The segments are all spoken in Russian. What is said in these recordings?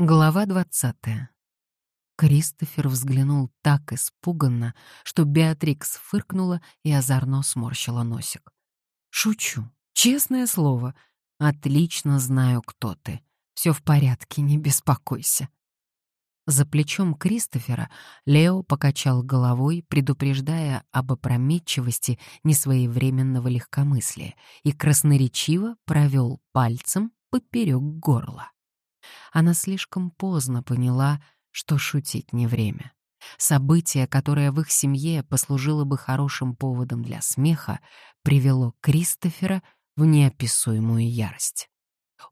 Глава двадцатая. Кристофер взглянул так испуганно, что Беатрикс фыркнула и озорно сморщила носик. «Шучу. Честное слово. Отлично знаю, кто ты. Все в порядке, не беспокойся». За плечом Кристофера Лео покачал головой, предупреждая об опрометчивости несвоевременного легкомыслия, и красноречиво провел пальцем поперек горла. Она слишком поздно поняла, что шутить не время. Событие, которое в их семье послужило бы хорошим поводом для смеха, привело Кристофера в неописуемую ярость.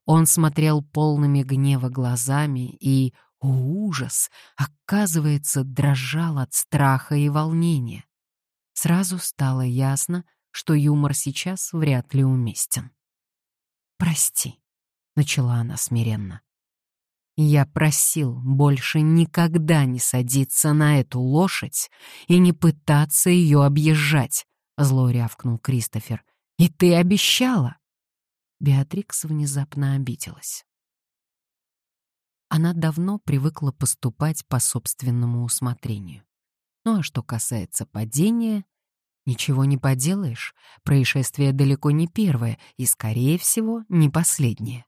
Он смотрел полными гнева глазами и, о ужас, оказывается, дрожал от страха и волнения. Сразу стало ясно, что юмор сейчас вряд ли уместен. «Прости», — начала она смиренно. Я просил больше никогда не садиться на эту лошадь и не пытаться ее объезжать, — зло рявкнул Кристофер. И ты обещала. Беатрикс внезапно обиделась. Она давно привыкла поступать по собственному усмотрению. Ну а что касается падения, ничего не поделаешь, происшествие далеко не первое и, скорее всего, не последнее.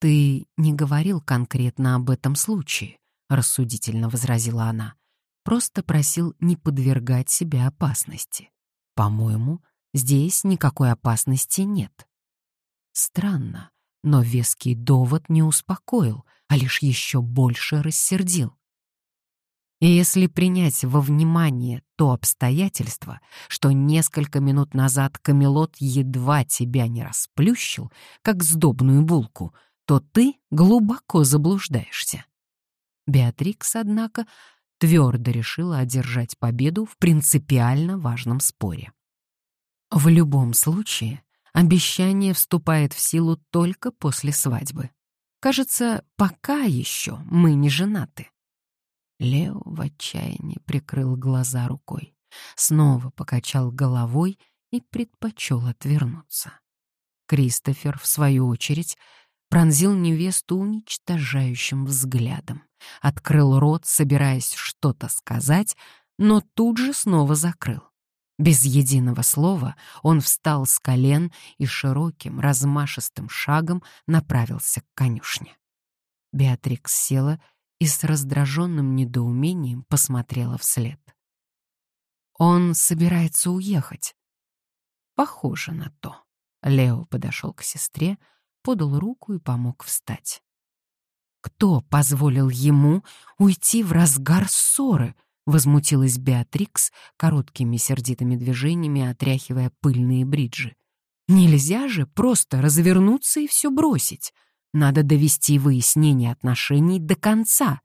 «Ты не говорил конкретно об этом случае», — рассудительно возразила она. «Просто просил не подвергать себя опасности. По-моему, здесь никакой опасности нет». Странно, но веский довод не успокоил, а лишь еще больше рассердил. И если принять во внимание то обстоятельство, что несколько минут назад Камелот едва тебя не расплющил, как сдобную булку, то ты глубоко заблуждаешься. Беатрикс, однако, твердо решила одержать победу в принципиально важном споре. В любом случае, обещание вступает в силу только после свадьбы. Кажется, пока еще мы не женаты. Лео в отчаянии прикрыл глаза рукой, снова покачал головой и предпочел отвернуться. Кристофер, в свою очередь, пронзил невесту уничтожающим взглядом, открыл рот, собираясь что-то сказать, но тут же снова закрыл. Без единого слова он встал с колен и широким, размашистым шагом направился к конюшне. Беатрикс села и с раздраженным недоумением посмотрела вслед. «Он собирается уехать». «Похоже на то». Лео подошел к сестре, подал руку и помог встать. «Кто позволил ему уйти в разгар ссоры?» — возмутилась Беатрикс, короткими сердитыми движениями отряхивая пыльные бриджи. «Нельзя же просто развернуться и все бросить. Надо довести выяснение отношений до конца».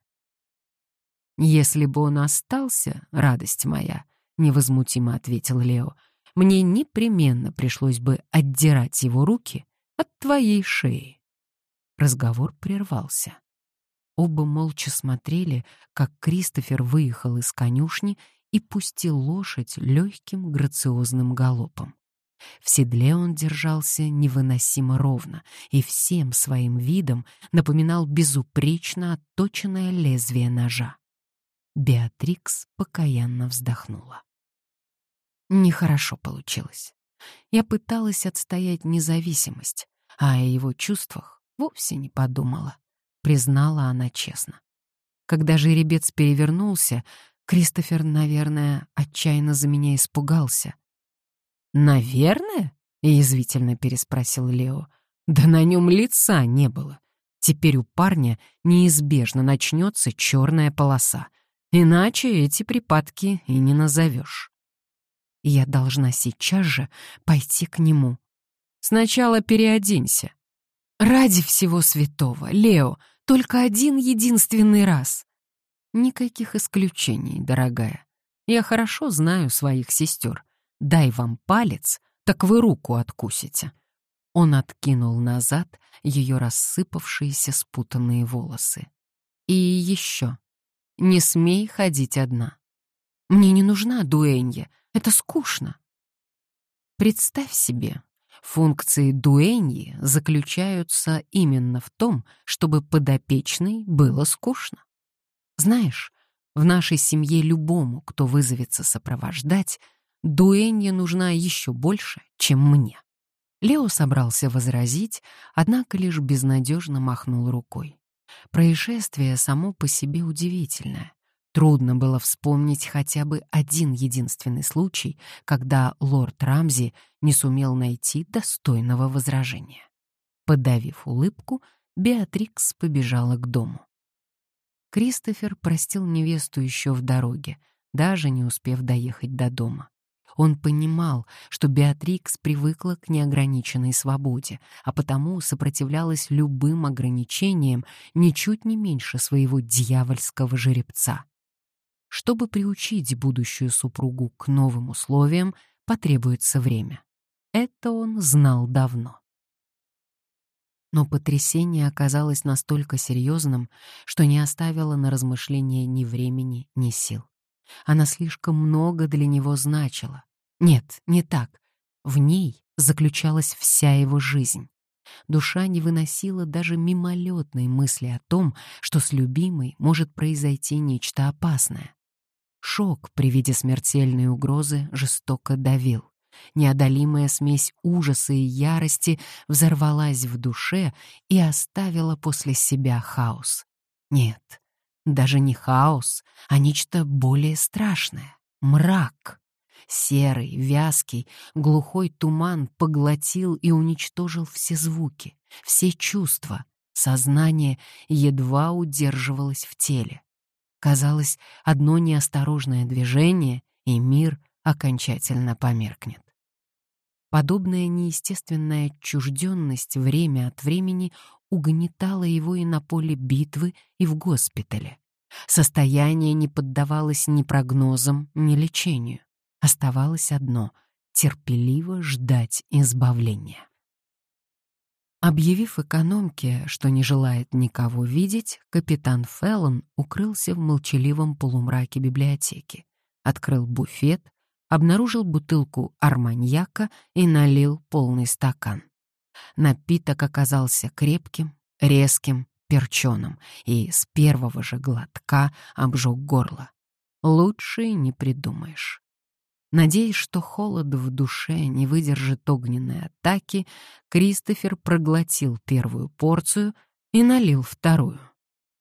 «Если бы он остался, радость моя», — невозмутимо ответил Лео, — «мне непременно пришлось бы отдирать его руки от твоей шеи. Разговор прервался. Оба молча смотрели, как Кристофер выехал из конюшни и пустил лошадь легким грациозным галопом. В седле он держался невыносимо ровно и всем своим видом напоминал безупречно отточенное лезвие ножа. Беатрикс покаянно вздохнула. Нехорошо получилось. Я пыталась отстоять независимость, а о его чувствах вовсе не подумала, признала она честно. Когда жеребец перевернулся, Кристофер, наверное, отчаянно за меня испугался. «Наверное?» — язвительно переспросил Лео. «Да на нем лица не было. Теперь у парня неизбежно начнется черная полоса. Иначе эти припадки и не назовешь. Я должна сейчас же пойти к нему. Сначала переоденься. Ради всего святого, Лео, только один единственный раз. Никаких исключений, дорогая. Я хорошо знаю своих сестер. Дай вам палец, так вы руку откусите. Он откинул назад ее рассыпавшиеся спутанные волосы. И еще. Не смей ходить одна. Мне не нужна дуэнья, это скучно. Представь себе, Функции дуэньи заключаются именно в том, чтобы подопечной было скучно. Знаешь, в нашей семье любому, кто вызовется сопровождать, дуэнья нужна еще больше, чем мне. Лео собрался возразить, однако лишь безнадежно махнул рукой. Происшествие само по себе удивительное. Трудно было вспомнить хотя бы один единственный случай, когда лорд Рамзи не сумел найти достойного возражения. Подавив улыбку, Беатрикс побежала к дому. Кристофер простил невесту еще в дороге, даже не успев доехать до дома. Он понимал, что Беатрикс привыкла к неограниченной свободе, а потому сопротивлялась любым ограничениям ничуть не меньше своего дьявольского жеребца. Чтобы приучить будущую супругу к новым условиям, потребуется время. Это он знал давно. Но потрясение оказалось настолько серьезным, что не оставило на размышления ни времени, ни сил. Она слишком много для него значила. Нет, не так. В ней заключалась вся его жизнь. Душа не выносила даже мимолетной мысли о том, что с любимой может произойти нечто опасное. Шок при виде смертельной угрозы жестоко давил. Неодолимая смесь ужаса и ярости взорвалась в душе и оставила после себя хаос. Нет, даже не хаос, а нечто более страшное — мрак. Серый, вязкий, глухой туман поглотил и уничтожил все звуки, все чувства. Сознание едва удерживалось в теле. Казалось, одно неосторожное движение, и мир окончательно померкнет. Подобная неестественная отчужденность время от времени угнетала его и на поле битвы, и в госпитале. Состояние не поддавалось ни прогнозам, ни лечению. Оставалось одно — терпеливо ждать избавления. Объявив экономке, что не желает никого видеть, капитан Феллон укрылся в молчаливом полумраке библиотеки, открыл буфет, обнаружил бутылку арманьяка и налил полный стакан. Напиток оказался крепким, резким, перченым и с первого же глотка обжег горло. Лучше не придумаешь. Надеясь, что холод в душе не выдержит огненной атаки, Кристофер проглотил первую порцию и налил вторую.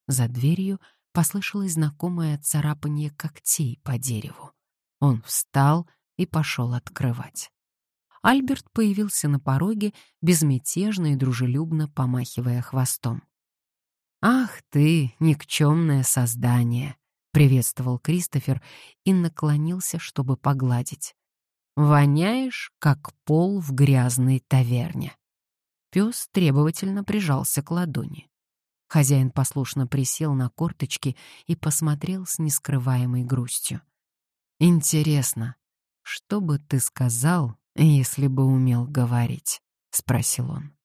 За дверью послышалось знакомое царапание когтей по дереву. Он встал и пошел открывать. Альберт появился на пороге, безмятежно и дружелюбно помахивая хвостом. «Ах ты, никчемное создание!» — приветствовал Кристофер и наклонился, чтобы погладить. «Воняешь, как пол в грязной таверне». Пес требовательно прижался к ладони. Хозяин послушно присел на корточки и посмотрел с нескрываемой грустью. «Интересно, что бы ты сказал, если бы умел говорить?» — спросил он.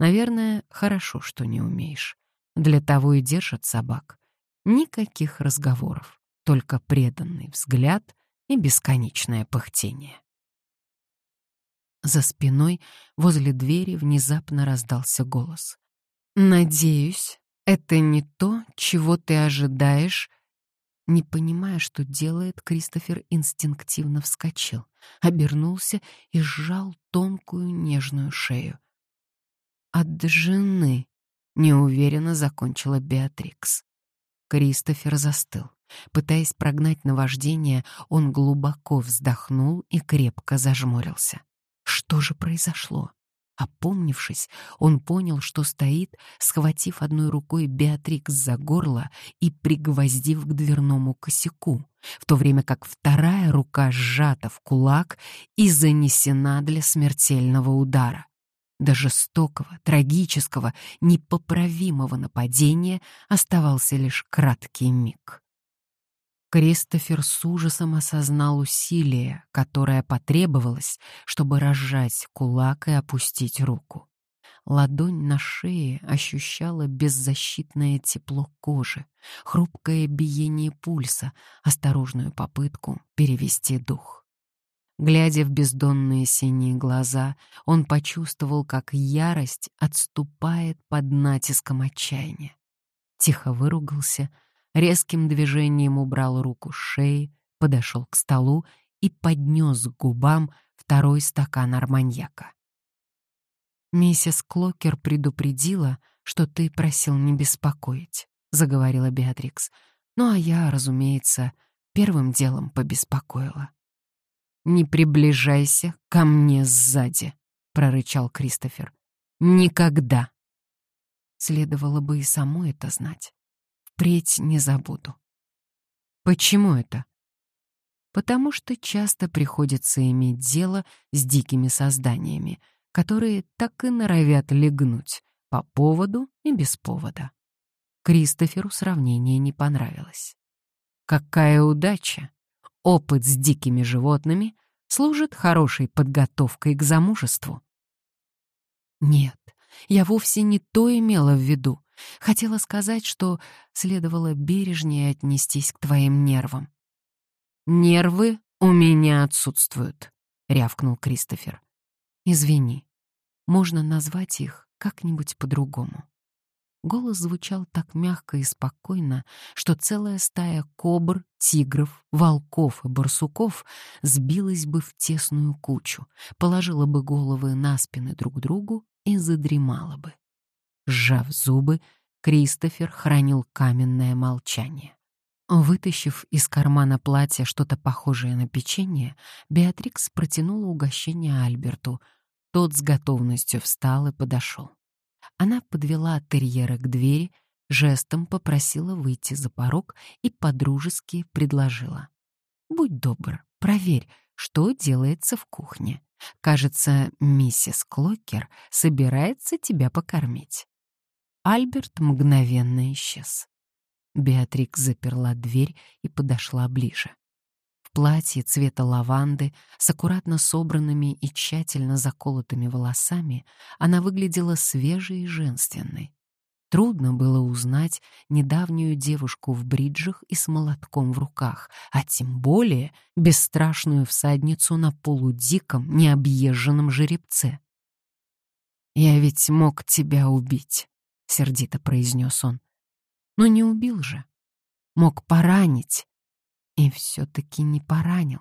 «Наверное, хорошо, что не умеешь. Для того и держат собак. Никаких разговоров, только преданный взгляд и бесконечное пыхтение». За спиной возле двери внезапно раздался голос. «Надеюсь, это не то, чего ты ожидаешь не понимая, что делает, Кристофер инстинктивно вскочил, обернулся и сжал тонкую нежную шею. «От жены», — неуверенно закончила Беатрикс. Кристофер застыл. Пытаясь прогнать наваждение, он глубоко вздохнул и крепко зажмурился. Что же произошло? Опомнившись, он понял, что стоит, схватив одной рукой Беатрикс за горло и пригвоздив к дверному косяку, в то время как вторая рука сжата в кулак и занесена для смертельного удара. До жестокого, трагического, непоправимого нападения оставался лишь краткий миг. Кристофер с ужасом осознал усилие, которое потребовалось, чтобы разжать кулак и опустить руку. Ладонь на шее ощущала беззащитное тепло кожи, хрупкое биение пульса, осторожную попытку перевести дух. Глядя в бездонные синие глаза, он почувствовал, как ярость отступает под натиском отчаяния. Тихо выругался, резким движением убрал руку с шеи, подошел к столу и поднес к губам второй стакан арманьяка. «Миссис Клокер предупредила, что ты просил не беспокоить», — заговорила Беатрикс. «Ну а я, разумеется, первым делом побеспокоила». «Не приближайся ко мне сзади», — прорычал Кристофер. «Никогда!» Следовало бы и самой это знать. Впредь не забуду. Почему это? Потому что часто приходится иметь дело с дикими созданиями, которые так и норовят легнуть по поводу и без повода. Кристоферу сравнение не понравилось. Какая удача! Опыт с дикими животными служит хорошей подготовкой к замужеству. Нет, я вовсе не то имела в виду. Хотела сказать, что следовало бережнее отнестись к твоим нервам. «Нервы у меня отсутствуют», — рявкнул Кристофер. «Извини, можно назвать их как-нибудь по-другому». Голос звучал так мягко и спокойно, что целая стая кобр, тигров, волков и барсуков сбилась бы в тесную кучу, положила бы головы на спины друг другу и задремала бы. Сжав зубы, Кристофер хранил каменное молчание. Вытащив из кармана платья что-то похожее на печенье, Беатрикс протянула угощение Альберту. Тот с готовностью встал и подошел. Она подвела терьера к двери, жестом попросила выйти за порог и подружески предложила. «Будь добр, проверь, что делается в кухне. Кажется, миссис Клокер собирается тебя покормить». Альберт мгновенно исчез. Беатрикс заперла дверь и подошла ближе. Платье цвета лаванды с аккуратно собранными и тщательно заколотыми волосами она выглядела свежей и женственной. Трудно было узнать недавнюю девушку в бриджах и с молотком в руках, а тем более бесстрашную всадницу на полудиком, необъезженном жеребце. «Я ведь мог тебя убить», — сердито произнес он. «Но не убил же. Мог поранить. И все-таки не поранил.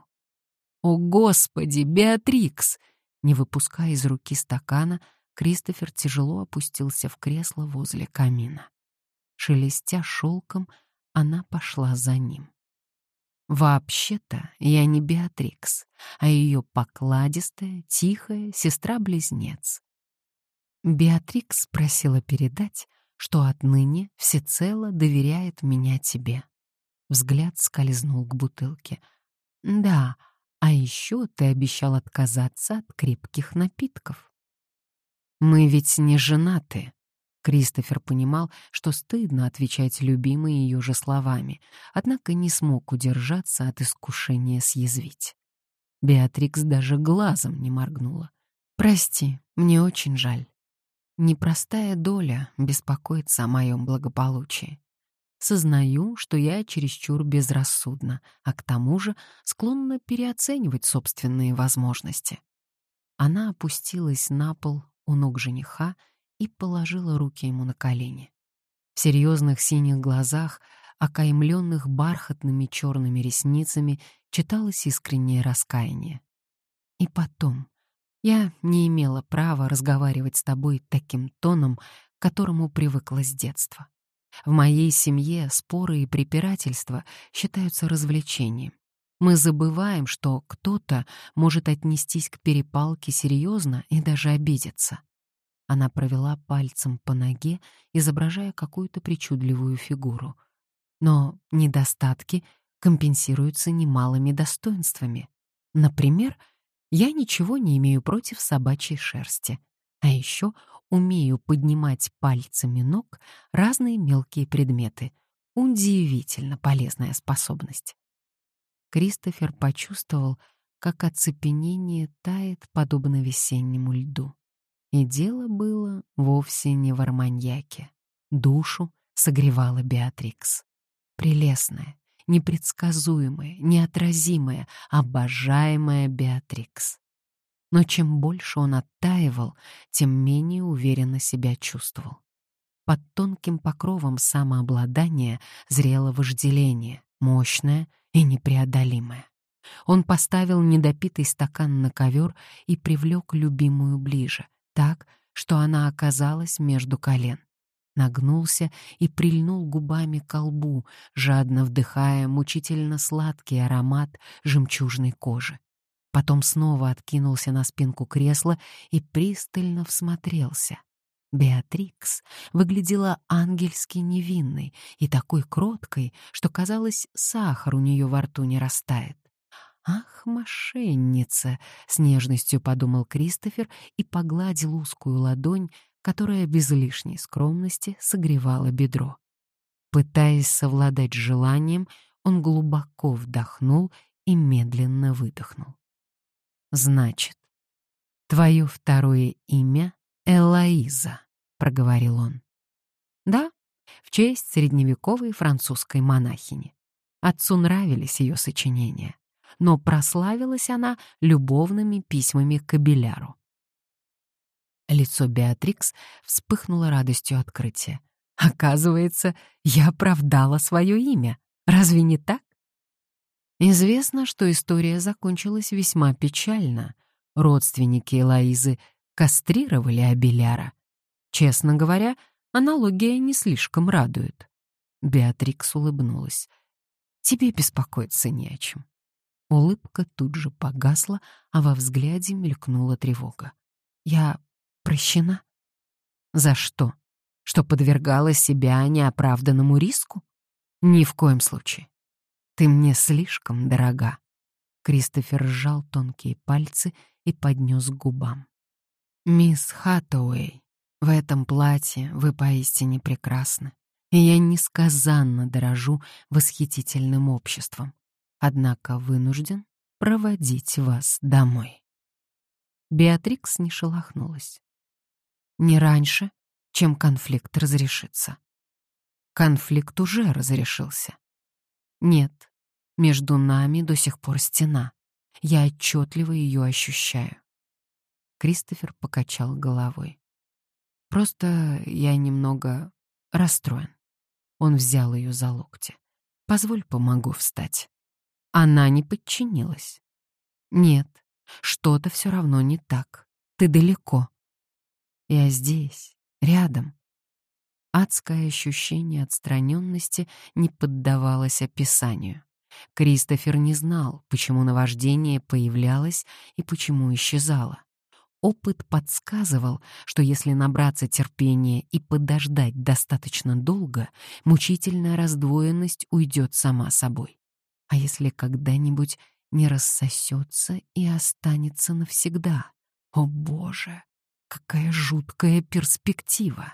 О, Господи, Беатрикс!» Не выпуская из руки стакана, Кристофер тяжело опустился в кресло возле камина. Шелестя шелком, она пошла за ним. Вообще-то я не Беатрикс, а ее покладистая, тихая сестра-близнец. Беатрикс просила передать, что отныне всецело доверяет меня тебе. Взгляд скользнул к бутылке. Да, а еще ты обещал отказаться от крепких напитков. Мы ведь не женаты. Кристофер понимал, что стыдно отвечать любимой ее же словами, однако не смог удержаться от искушения съязвить. Беатрикс даже глазом не моргнула. «Прости, мне очень жаль. Непростая доля беспокоится о моем благополучии. Сознаю, что я чересчур безрассудна, а к тому же склонна переоценивать собственные возможности». Она опустилась на пол, у ног жениха и положила руки ему на колени. В серьезных синих глазах, окаймленных бархатными черными ресницами, читалось искреннее раскаяние. И потом, я не имела права разговаривать с тобой таким тоном, к которому привыкла с детства. В моей семье споры и препирательства считаются развлечением. Мы забываем, что кто-то может отнестись к перепалке серьезно и даже обидеться. Она провела пальцем по ноге, изображая какую-то причудливую фигуру. Но недостатки компенсируются немалыми достоинствами. Например, я ничего не имею против собачьей шерсти. А еще умею поднимать пальцами ног разные мелкие предметы. Удивительно полезная способность. Кристофер почувствовал, как оцепенение тает подобно весеннему льду. И дело было вовсе не в арманьяке. Душу согревала Беатрикс. Прелестная, непредсказуемая, неотразимая, обожаемая Беатрикс. Но чем больше он оттаивал, тем менее уверенно себя чувствовал. Под тонким покровом самообладания зрело вожделение, мощное и непреодолимое. Он поставил недопитый стакан на ковер и привлек любимую ближе, так, что она оказалась между колен. Нагнулся и прильнул губами к колбу, жадно вдыхая мучительно сладкий аромат жемчужной кожи. Потом снова откинулся на спинку кресла и пристально всмотрелся. Беатрикс выглядела ангельски невинной и такой кроткой, что, казалось, сахар у нее во рту не растает. «Ах, мошенница!» — с нежностью подумал Кристофер и погладил узкую ладонь, которая без лишней скромности согревала бедро. Пытаясь совладать желанием, он глубоко вдохнул и медленно выдохнул. «Значит, твое второе имя — Элоиза», — проговорил он. «Да, в честь средневековой французской монахини. Отцу нравились ее сочинения но прославилась она любовными письмами к Абеляру. Лицо Беатрикс вспыхнуло радостью открытия. Оказывается, я оправдала свое имя. Разве не так? Известно, что история закончилась весьма печально. Родственники Элоизы кастрировали Абеляра. Честно говоря, аналогия не слишком радует. Беатрикс улыбнулась. «Тебе беспокоиться не о чем. Улыбка тут же погасла, а во взгляде мелькнула тревога. «Я прощена?» «За что? Что подвергала себя неоправданному риску? Ни в коем случае. Ты мне слишком дорога». Кристофер сжал тонкие пальцы и поднес к губам. «Мисс Хаттауэй, в этом платье вы поистине прекрасны, и я несказанно дорожу восхитительным обществом однако вынужден проводить вас домой. Беатрикс не шелохнулась. Не раньше, чем конфликт разрешится. Конфликт уже разрешился. Нет, между нами до сих пор стена. Я отчетливо ее ощущаю. Кристофер покачал головой. Просто я немного расстроен. Он взял ее за локти. Позволь, помогу встать. Она не подчинилась. Нет, что-то все равно не так. Ты далеко. Я здесь, рядом. Адское ощущение отстраненности не поддавалось описанию. Кристофер не знал, почему наваждение появлялось и почему исчезало. Опыт подсказывал, что если набраться терпения и подождать достаточно долго, мучительная раздвоенность уйдет сама собой. А если когда-нибудь не рассосется и останется навсегда? О боже, какая жуткая перспектива!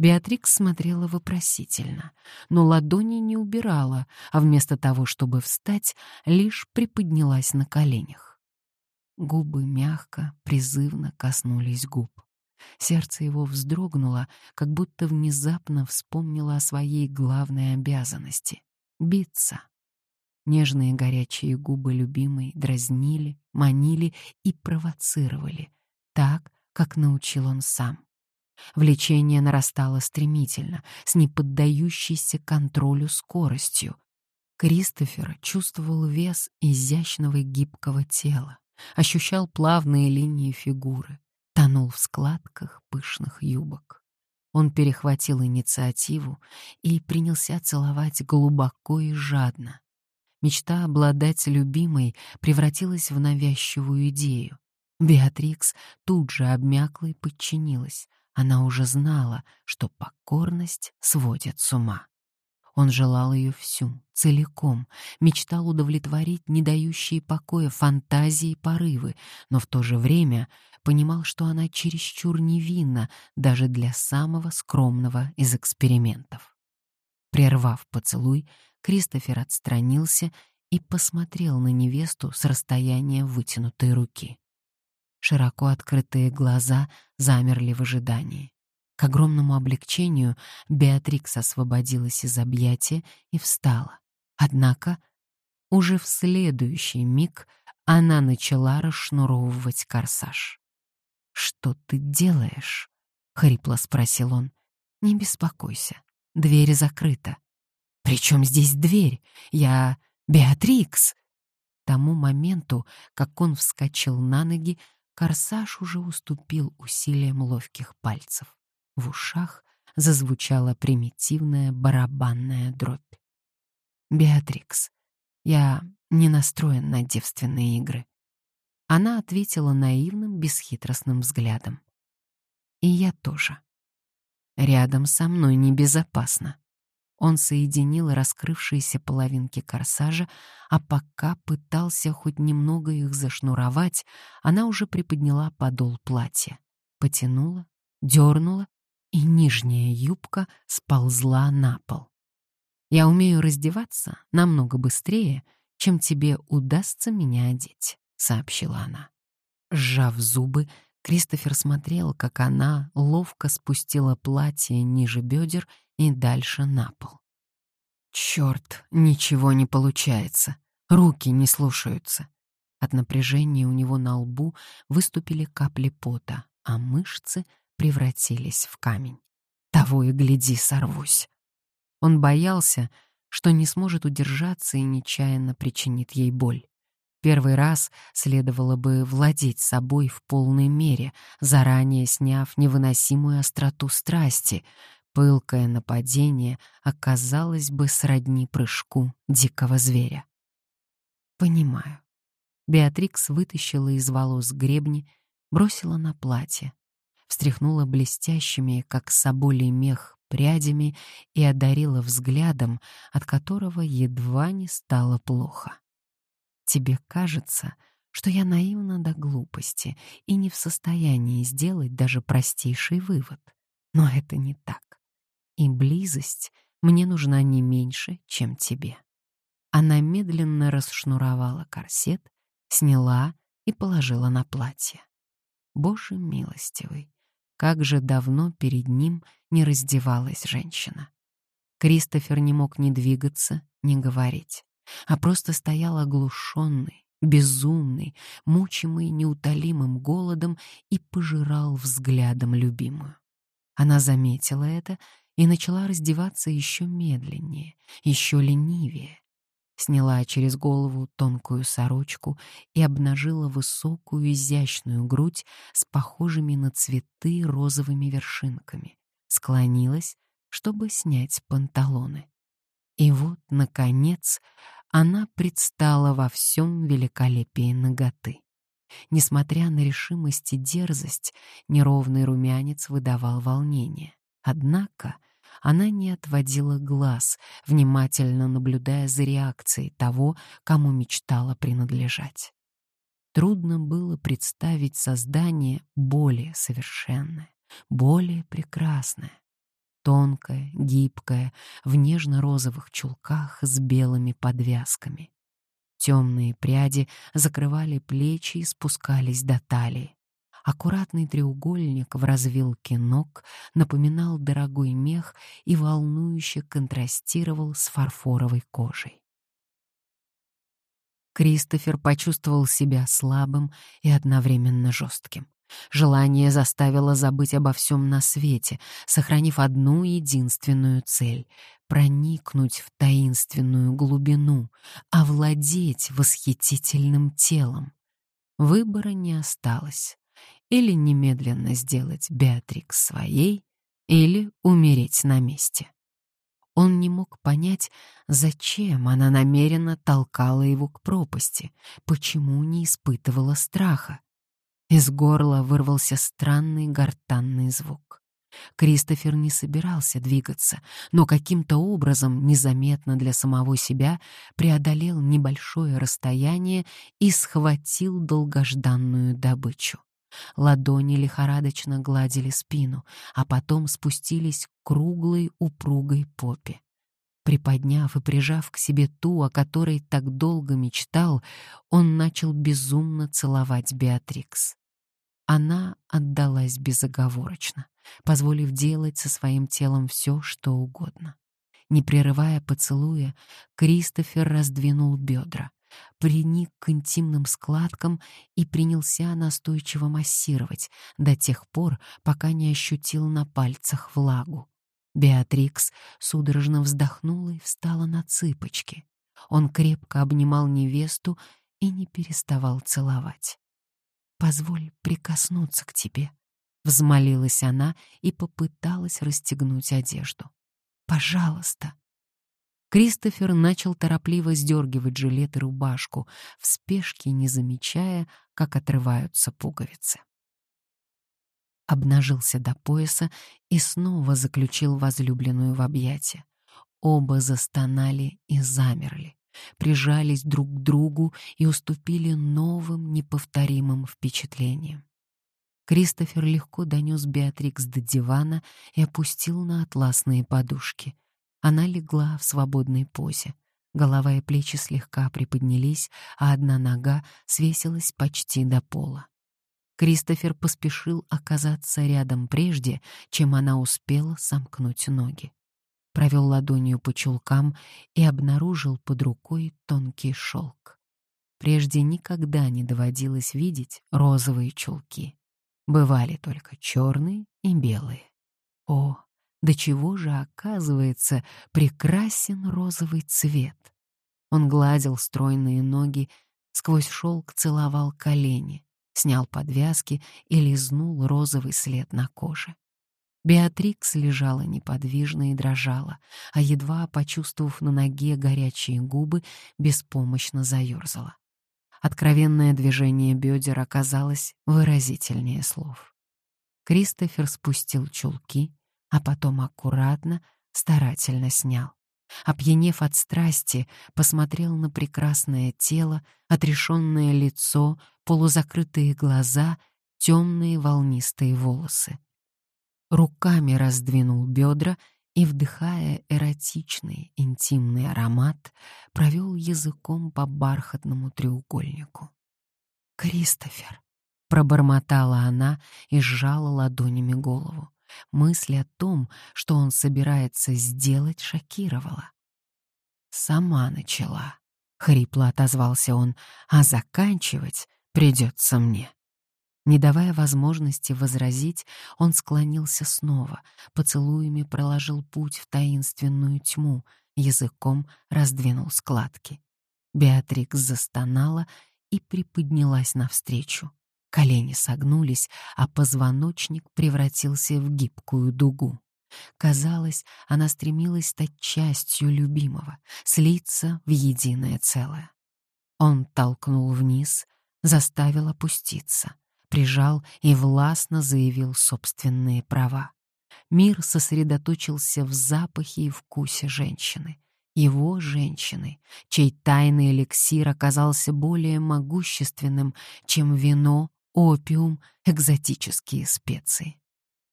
Беатрикс смотрела вопросительно, но ладони не убирала, а вместо того, чтобы встать, лишь приподнялась на коленях. Губы мягко, призывно коснулись губ. Сердце его вздрогнуло, как будто внезапно вспомнило о своей главной обязанности — биться. Нежные горячие губы любимой дразнили, манили и провоцировали, так, как научил он сам. Влечение нарастало стремительно, с неподдающейся контролю скоростью. Кристофер чувствовал вес изящного гибкого тела, ощущал плавные линии фигуры, тонул в складках пышных юбок. Он перехватил инициативу и принялся целовать глубоко и жадно, Мечта обладать любимой превратилась в навязчивую идею. Беатрикс тут же обмякла и подчинилась. Она уже знала, что покорность сводит с ума. Он желал ее всю, целиком, мечтал удовлетворить не дающие покоя фантазии и порывы, но в то же время понимал, что она чересчур невинна даже для самого скромного из экспериментов. Прервав поцелуй, Кристофер отстранился и посмотрел на невесту с расстояния вытянутой руки. Широко открытые глаза замерли в ожидании. К огромному облегчению Беатрикс освободилась из объятия и встала. Однако уже в следующий миг она начала расшнуровывать корсаж. «Что ты делаешь?» — хрипло спросил он. «Не беспокойся, дверь закрыта». «При чем здесь дверь? Я Беатрикс!» К тому моменту, как он вскочил на ноги, корсаж уже уступил усилиям ловких пальцев. В ушах зазвучала примитивная барабанная дробь. «Беатрикс, я не настроен на девственные игры». Она ответила наивным, бесхитростным взглядом. «И я тоже. Рядом со мной небезопасно». Он соединил раскрывшиеся половинки корсажа, а пока пытался хоть немного их зашнуровать, она уже приподняла подол платья, потянула, дернула, и нижняя юбка сползла на пол. Я умею раздеваться намного быстрее, чем тебе удастся меня одеть», — сообщила она. Сжав зубы, Кристофер смотрел, как она ловко спустила платье ниже бедер и дальше на пол. Черт, ничего не получается. Руки не слушаются. От напряжения у него на лбу выступили капли пота, а мышцы превратились в камень. Того и гляди, сорвусь. Он боялся, что не сможет удержаться и нечаянно причинит ей боль. Первый раз следовало бы владеть собой в полной мере, заранее сняв невыносимую остроту страсти. Пылкое нападение оказалось бы сродни прыжку дикого зверя. «Понимаю». Беатрикс вытащила из волос гребни, бросила на платье, встряхнула блестящими, как соболий мех, прядями и одарила взглядом, от которого едва не стало плохо. «Тебе кажется, что я наивна до глупости и не в состоянии сделать даже простейший вывод. Но это не так. И близость мне нужна не меньше, чем тебе». Она медленно расшнуровала корсет, сняла и положила на платье. Боже милостивый, как же давно перед ним не раздевалась женщина. Кристофер не мог ни двигаться, ни говорить, а просто стоял оглушенный, безумный, мучимый неутолимым голодом и пожирал взглядом любимую. Она заметила это и начала раздеваться еще медленнее, еще ленивее, сняла через голову тонкую сорочку и обнажила высокую изящную грудь с похожими на цветы розовыми вершинками, склонилась, чтобы снять панталоны. И вот, наконец, она предстала во всем великолепии ноготы. Несмотря на решимость и дерзость, неровный румянец выдавал волнение. Однако она не отводила глаз, внимательно наблюдая за реакцией того, кому мечтала принадлежать. Трудно было представить создание более совершенное, более прекрасное. Тонкое, гибкое, в нежно-розовых чулках с белыми подвязками. Темные пряди закрывали плечи и спускались до талии. Аккуратный треугольник в развилке ног напоминал дорогой мех и волнующе контрастировал с фарфоровой кожей. Кристофер почувствовал себя слабым и одновременно жестким. Желание заставило забыть обо всем на свете, сохранив одну единственную цель — проникнуть в таинственную глубину, овладеть восхитительным телом. Выбора не осталось или немедленно сделать Беатрикс своей, или умереть на месте. Он не мог понять, зачем она намеренно толкала его к пропасти, почему не испытывала страха. Из горла вырвался странный гортанный звук. Кристофер не собирался двигаться, но каким-то образом, незаметно для самого себя, преодолел небольшое расстояние и схватил долгожданную добычу. Ладони лихорадочно гладили спину, а потом спустились к круглой упругой попе. Приподняв и прижав к себе ту, о которой так долго мечтал, он начал безумно целовать Беатрикс. Она отдалась безоговорочно, позволив делать со своим телом все, что угодно. Не прерывая поцелуя, Кристофер раздвинул бедра, приник к интимным складкам и принялся настойчиво массировать до тех пор, пока не ощутил на пальцах влагу. Беатрикс судорожно вздохнула и встала на цыпочки. Он крепко обнимал невесту и не переставал целовать. «Позволь прикоснуться к тебе», — взмолилась она и попыталась расстегнуть одежду. «Пожалуйста». Кристофер начал торопливо сдергивать жилет и рубашку, в спешке не замечая, как отрываются пуговицы. Обнажился до пояса и снова заключил возлюбленную в объятия. Оба застонали и замерли, прижались друг к другу и уступили новым неповторимым впечатлениям. Кристофер легко донес Беатрикс до дивана и опустил на атласные подушки. Она легла в свободной позе. Голова и плечи слегка приподнялись, а одна нога свесилась почти до пола. Кристофер поспешил оказаться рядом прежде, чем она успела сомкнуть ноги провел ладонью по чулкам и обнаружил под рукой тонкий шелк. Прежде никогда не доводилось видеть розовые чулки. Бывали только черные и белые. О, до чего же, оказывается, прекрасен розовый цвет. Он гладил стройные ноги, сквозь шелк целовал колени, снял подвязки и лизнул розовый след на коже. Беатрикс лежала неподвижно и дрожала, а едва почувствовав на ноге горячие губы, беспомощно заёрзала. Откровенное движение бедер оказалось выразительнее слов. Кристофер спустил чулки, а потом аккуратно, старательно снял. Опьянев от страсти, посмотрел на прекрасное тело, отрешенное лицо, полузакрытые глаза, темные волнистые волосы руками раздвинул бедра и, вдыхая эротичный, интимный аромат, провел языком по бархатному треугольнику. «Кристофер!» — пробормотала она и сжала ладонями голову. Мысль о том, что он собирается сделать, шокировала. «Сама начала», — хрипло отозвался он, — «а заканчивать придется мне». Не давая возможности возразить, он склонился снова, поцелуями проложил путь в таинственную тьму, языком раздвинул складки. Беатрикс застонала и приподнялась навстречу. Колени согнулись, а позвоночник превратился в гибкую дугу. Казалось, она стремилась стать частью любимого, слиться в единое целое. Он толкнул вниз, заставил опуститься прижал и властно заявил собственные права. Мир сосредоточился в запахе и вкусе женщины. Его женщины, чей тайный эликсир оказался более могущественным, чем вино, опиум, экзотические специи.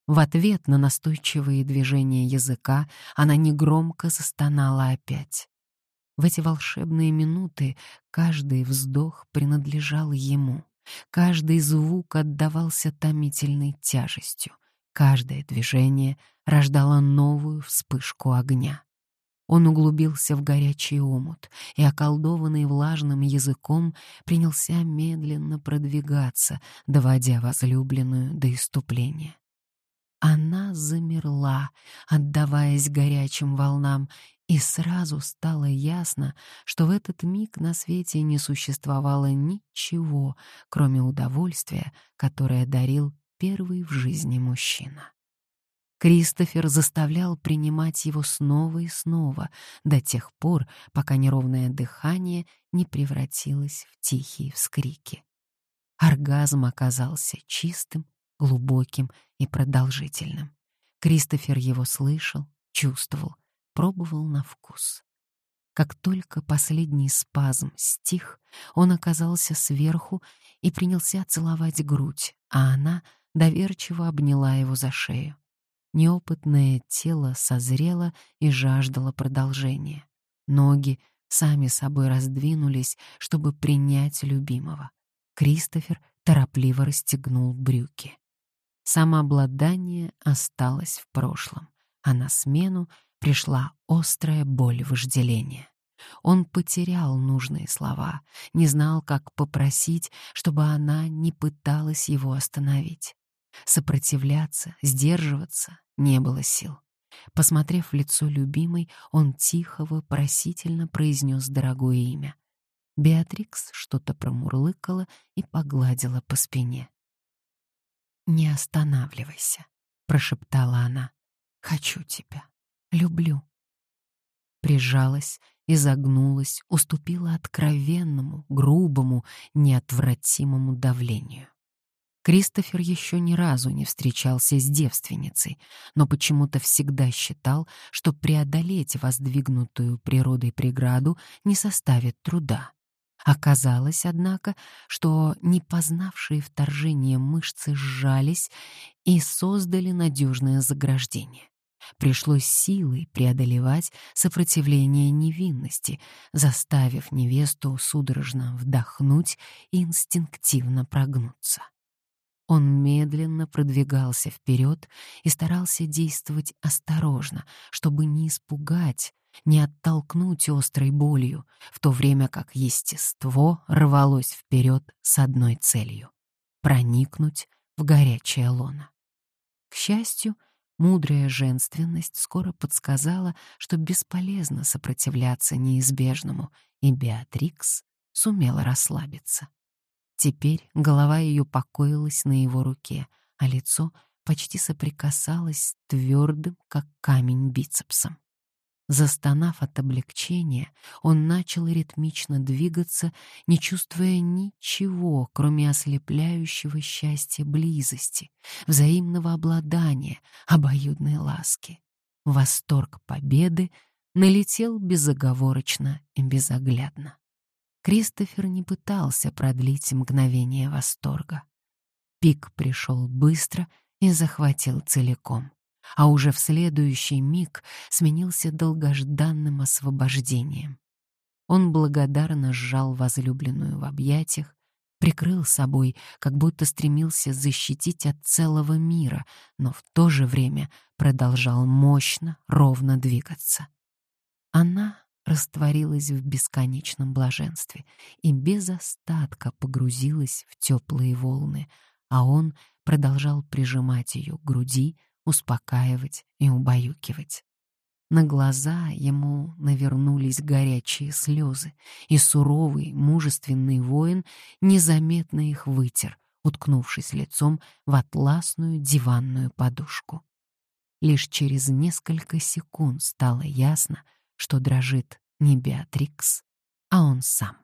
В ответ на настойчивые движения языка она негромко застонала опять. В эти волшебные минуты каждый вздох принадлежал ему. Каждый звук отдавался томительной тяжестью. Каждое движение рождало новую вспышку огня. Он углубился в горячий омут и, околдованный влажным языком, принялся медленно продвигаться, доводя возлюбленную до иступления. Она замерла, отдаваясь горячим волнам, и сразу стало ясно, что в этот миг на свете не существовало ничего, кроме удовольствия, которое дарил первый в жизни мужчина. Кристофер заставлял принимать его снова и снова, до тех пор, пока неровное дыхание не превратилось в тихие вскрики. Оргазм оказался чистым, глубоким и продолжительным. Кристофер его слышал, чувствовал, пробовал на вкус. Как только последний спазм стих, он оказался сверху и принялся целовать грудь, а она доверчиво обняла его за шею. Неопытное тело созрело и жаждало продолжения. Ноги сами собой раздвинулись, чтобы принять любимого. Кристофер торопливо расстегнул брюки. Самообладание осталось в прошлом, а на смену пришла острая боль вожделения. Он потерял нужные слова, не знал, как попросить, чтобы она не пыталась его остановить. Сопротивляться, сдерживаться не было сил. Посмотрев в лицо любимой, он тихо, вопросительно произнес дорогое имя. Беатрикс что-то промурлыкала и погладила по спине. «Не останавливайся», — прошептала она. «Хочу тебя. Люблю». Прижалась, изогнулась, уступила откровенному, грубому, неотвратимому давлению. Кристофер еще ни разу не встречался с девственницей, но почему-то всегда считал, что преодолеть воздвигнутую природой преграду не составит труда. Оказалось, однако, что не познавшие вторжение мышцы сжались и создали надежное заграждение. Пришлось силой преодолевать сопротивление невинности, заставив невесту судорожно вдохнуть и инстинктивно прогнуться. Он медленно продвигался вперед и старался действовать осторожно, чтобы не испугать, не оттолкнуть острой болью, в то время как естество рвалось вперед с одной целью — проникнуть в горячее лоно. К счастью, мудрая женственность скоро подсказала, что бесполезно сопротивляться неизбежному, и Беатрикс сумела расслабиться. Теперь голова ее покоилась на его руке, а лицо почти соприкасалось твердым, как камень, бицепсом. Застонав от облегчения, он начал ритмично двигаться, не чувствуя ничего, кроме ослепляющего счастья близости, взаимного обладания, обоюдной ласки. Восторг победы налетел безоговорочно и безоглядно. Кристофер не пытался продлить мгновение восторга. Пик пришел быстро и захватил целиком а уже в следующий миг сменился долгожданным освобождением. Он благодарно сжал возлюбленную в объятиях, прикрыл собой, как будто стремился защитить от целого мира, но в то же время продолжал мощно, ровно двигаться. Она растворилась в бесконечном блаженстве и без остатка погрузилась в теплые волны, а он продолжал прижимать ее к груди, успокаивать и убаюкивать. На глаза ему навернулись горячие слезы, и суровый, мужественный воин незаметно их вытер, уткнувшись лицом в атласную диванную подушку. Лишь через несколько секунд стало ясно, что дрожит не Беатрикс, а он сам.